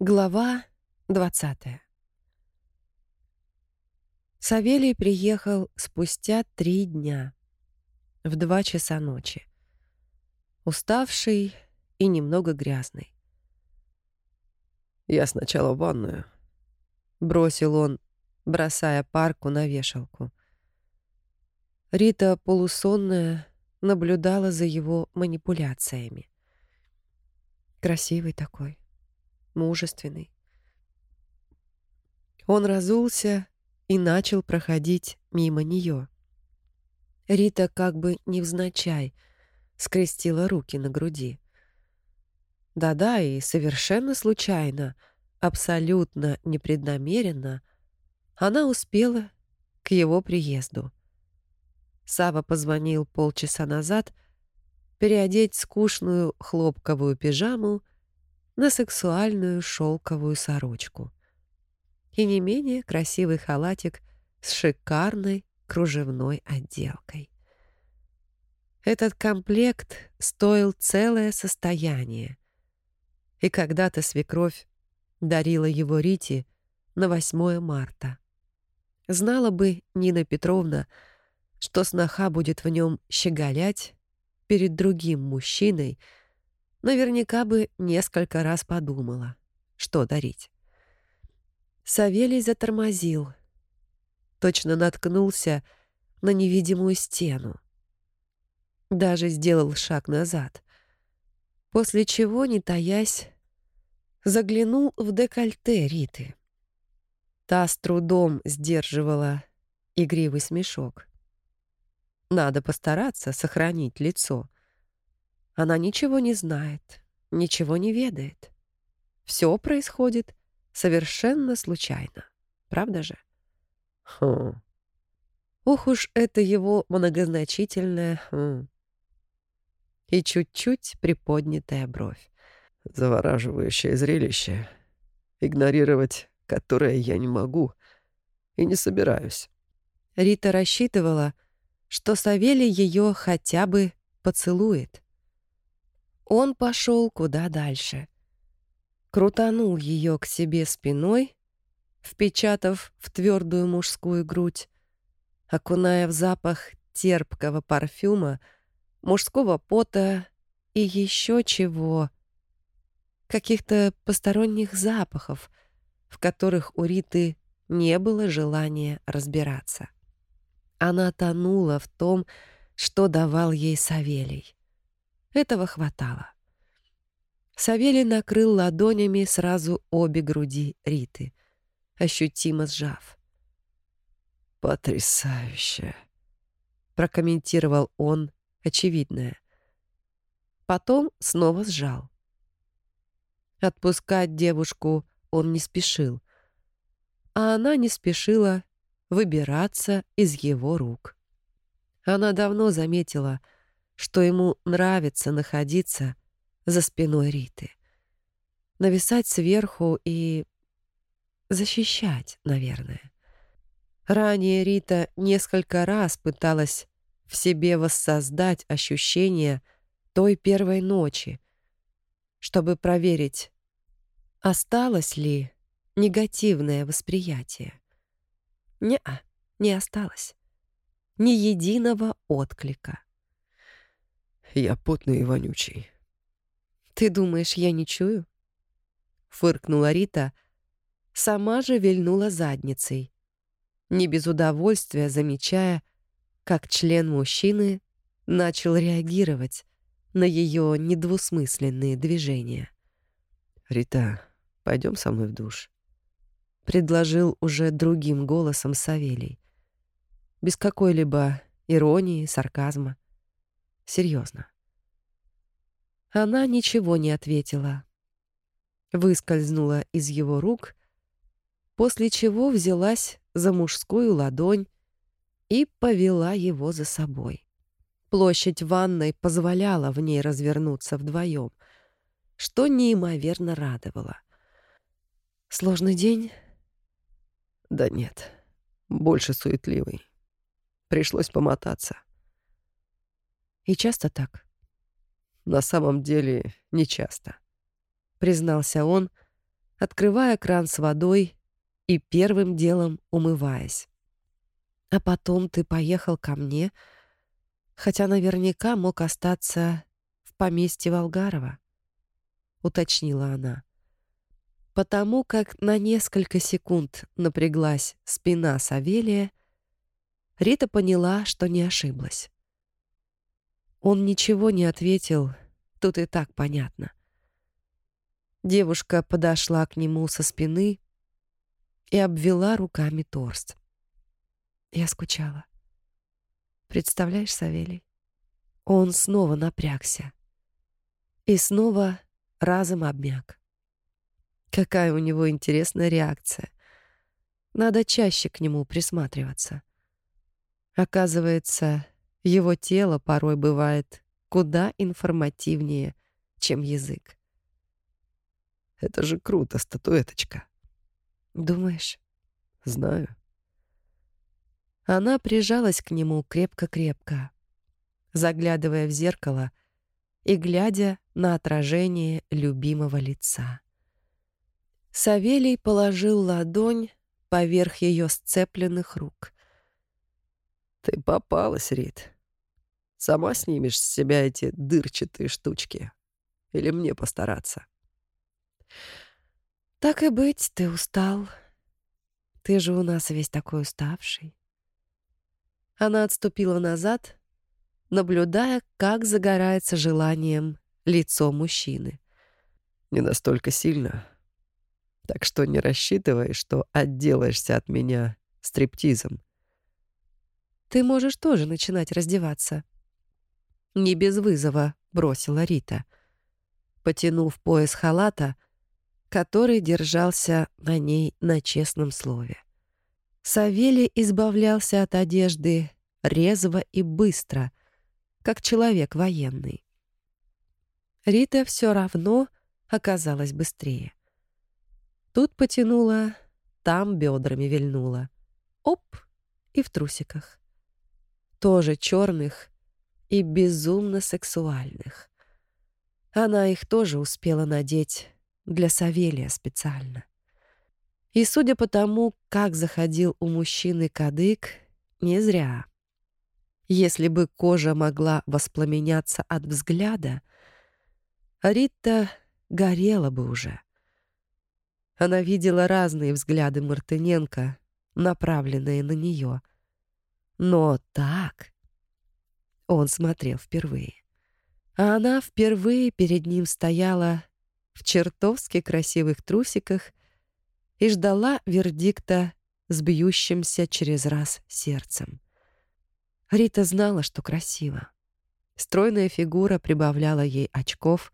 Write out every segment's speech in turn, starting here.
Глава 20 Савелий приехал спустя три дня, в два часа ночи. Уставший и немного грязный. «Я сначала в ванную», — бросил он, бросая парку на вешалку. Рита, полусонная, наблюдала за его манипуляциями. Красивый такой, мужественный. Он разулся и начал проходить мимо нее. Рита как бы невзначай скрестила руки на груди. Да-да, и совершенно случайно, абсолютно непреднамеренно, она успела к его приезду. Сава позвонил полчаса назад переодеть скучную хлопковую пижаму на сексуальную шелковую сорочку и не менее красивый халатик с шикарной кружевной отделкой. Этот комплект стоил целое состояние, и когда-то свекровь дарила его Рите на 8 марта. Знала бы Нина Петровна, что сноха будет в нем щеголять перед другим мужчиной, наверняка бы несколько раз подумала, что дарить. Савелий затормозил. Точно наткнулся на невидимую стену. Даже сделал шаг назад. После чего, не таясь, заглянул в декольте Риты. Та с трудом сдерживала игривый смешок. Надо постараться сохранить лицо. Она ничего не знает, ничего не ведает. Все происходит совершенно случайно. Правда же? Хм. Ох уж это его многозначительное «хм». И чуть-чуть приподнятая бровь. Завораживающее зрелище, игнорировать которое я не могу и не собираюсь. Рита рассчитывала, что Савелий ее хотя бы поцелует. Он пошел куда дальше — крутанул ее к себе спиной, впечатав в твердую мужскую грудь, окуная в запах терпкого парфюма, мужского пота и еще чего, каких-то посторонних запахов, в которых у Риты не было желания разбираться. Она тонула в том, что давал ей Савелий. Этого хватало. Савелий накрыл ладонями сразу обе груди Риты, ощутимо сжав. «Потрясающе!» — прокомментировал он очевидное. Потом снова сжал. Отпускать девушку он не спешил, а она не спешила выбираться из его рук. Она давно заметила, что ему нравится находиться за спиной Риты. Нависать сверху и защищать, наверное. Ранее Рита несколько раз пыталась в себе воссоздать ощущение той первой ночи, чтобы проверить, осталось ли негативное восприятие. Не-а, не осталось. Ни единого отклика. «Я потный и вонючий», «Ты думаешь, я не чую?» Фыркнула Рита, сама же вильнула задницей, не без удовольствия замечая, как член мужчины начал реагировать на ее недвусмысленные движения. «Рита, пойдем со мной в душ», — предложил уже другим голосом Савелий, без какой-либо иронии, сарказма. Серьезно. Она ничего не ответила. Выскользнула из его рук, после чего взялась за мужскую ладонь и повела его за собой. Площадь ванной позволяла в ней развернуться вдвоем, что неимоверно радовало. Сложный день? Да нет, больше суетливый. Пришлось помотаться. И часто так? на самом деле нечасто. Признался он, открывая кран с водой и первым делом умываясь. А потом ты поехал ко мне, хотя наверняка мог остаться в поместье Волгарова, уточнила она. Потому как на несколько секунд напряглась спина Савелия, Рита поняла, что не ошиблась. Он ничего не ответил, тут и так понятно. Девушка подошла к нему со спины и обвела руками торс. Я скучала. Представляешь, Савелий? Он снова напрягся. И снова разом обмяк. Какая у него интересная реакция. Надо чаще к нему присматриваться. Оказывается, его тело порой бывает куда информативнее, чем язык. Это же круто, статуэточка. Думаешь? Знаю. Она прижалась к нему крепко-крепко, заглядывая в зеркало и глядя на отражение любимого лица. Савелий положил ладонь поверх ее сцепленных рук. «Ты попалась, Рит. Сама снимешь с себя эти дырчатые штучки? Или мне постараться?» «Так и быть, ты устал. Ты же у нас весь такой уставший». Она отступила назад, наблюдая, как загорается желанием лицо мужчины. «Не настолько сильно. Так что не рассчитывай, что отделаешься от меня стриптизом». «Ты можешь тоже начинать раздеваться». Не без вызова бросила Рита. Потянув пояс халата, который держался на ней на честном слове. Савелий избавлялся от одежды резво и быстро, как человек военный. Рита все равно оказалась быстрее. Тут потянула, там бедрами вильнула. Оп! И в трусиках. Тоже черных и безумно сексуальных. Она их тоже успела надеть для Савелия специально. И судя по тому, как заходил у мужчины кадык, не зря. Если бы кожа могла воспламеняться от взгляда, Рита горела бы уже. Она видела разные взгляды Мартыненко, направленные на нее. Но так он смотрел впервые. А она впервые перед ним стояла в чертовски красивых трусиках и ждала вердикта с бьющимся через раз сердцем. Рита знала, что красиво. Стройная фигура прибавляла ей очков,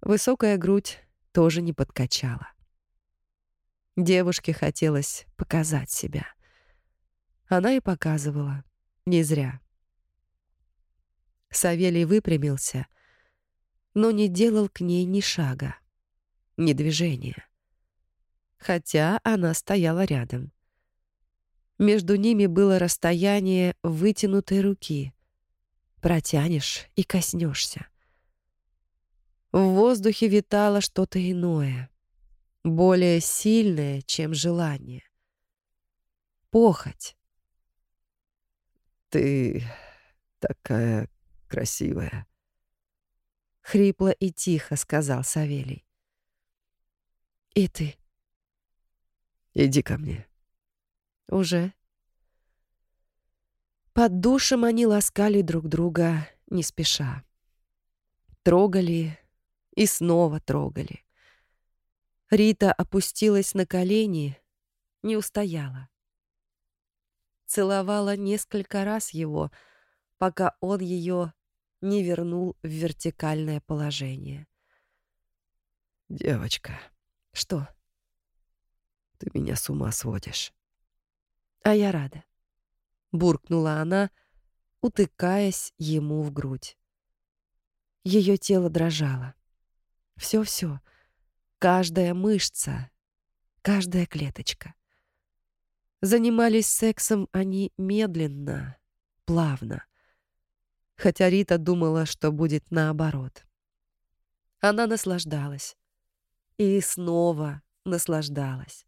высокая грудь тоже не подкачала. Девушке хотелось показать себя. Она и показывала. Не зря. Савелий выпрямился — но не делал к ней ни шага, ни движения. Хотя она стояла рядом. Между ними было расстояние вытянутой руки. Протянешь и коснешься. В воздухе витало что-то иное, более сильное, чем желание. Похоть. «Ты такая красивая», — хрипло и тихо сказал Савелий. «И ты?» «Иди ко мне». «Уже?» Под душем они ласкали друг друга не спеша. Трогали и снова трогали. Рита опустилась на колени, не устояла. Целовала несколько раз его, пока он ее не вернул в вертикальное положение. «Девочка». «Что?» «Ты меня с ума сводишь». «А я рада», — буркнула она, утыкаясь ему в грудь. Ее тело дрожало. Все-все, каждая мышца, каждая клеточка. Занимались сексом они медленно, плавно хотя Рита думала, что будет наоборот. Она наслаждалась. И снова наслаждалась.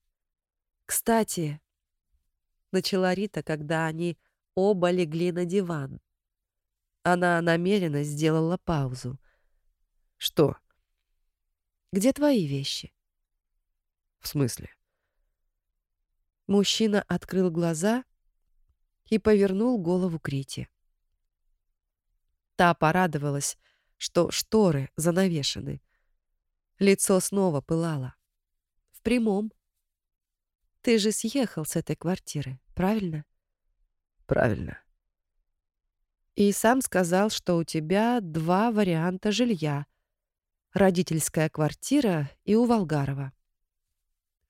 «Кстати», — начала Рита, когда они оба легли на диван. Она намеренно сделала паузу. «Что?» «Где твои вещи?» «В смысле?» Мужчина открыл глаза и повернул голову к Рите. Та порадовалась, что шторы занавешены. Лицо снова пылало. В прямом. Ты же съехал с этой квартиры, правильно? Правильно. И сам сказал, что у тебя два варианта жилья. Родительская квартира и у Волгарова.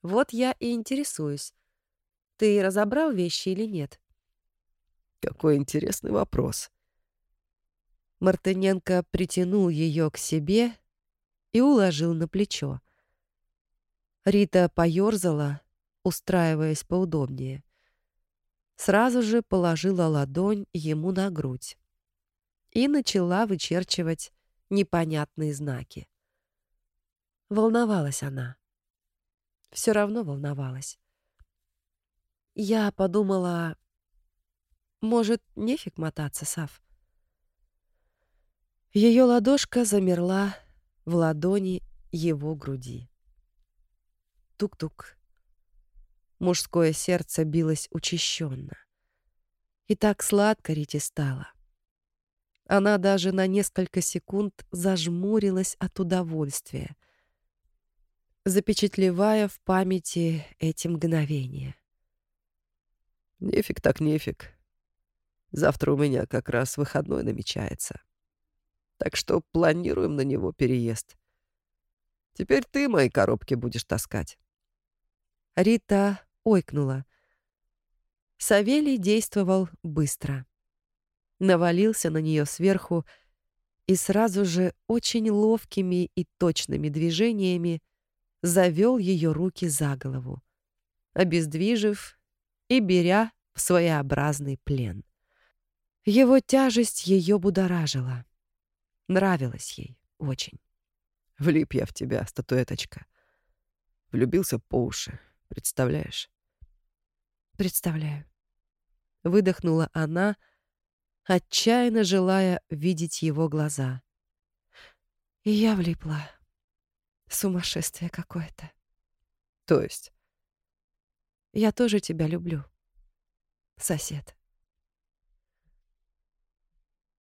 Вот я и интересуюсь. Ты разобрал вещи или нет? Какой интересный вопрос. Мартыненко притянул ее к себе и уложил на плечо. Рита поёрзала, устраиваясь поудобнее. Сразу же положила ладонь ему на грудь и начала вычерчивать непонятные знаки. Волновалась она. Все равно волновалась. Я подумала, может, нефиг мотаться, Сав? Ее ладошка замерла в ладони его груди. Тук-тук. Мужское сердце билось учащенно. И так сладко Рите стало. Она даже на несколько секунд зажмурилась от удовольствия, запечатлевая в памяти эти мгновения. «Нефиг так нефиг. Завтра у меня как раз выходной намечается так что планируем на него переезд. Теперь ты мои коробки будешь таскать». Рита ойкнула. Савелий действовал быстро. Навалился на нее сверху и сразу же очень ловкими и точными движениями завел ее руки за голову, обездвижив и беря в своеобразный плен. Его тяжесть ее будоражила. Нравилось ей очень. Влип я в тебя, статуэточка. Влюбился по уши, представляешь? Представляю. Выдохнула она, отчаянно желая видеть его глаза. И я влипла. Сумасшествие какое-то. То есть? Я тоже тебя люблю, сосед.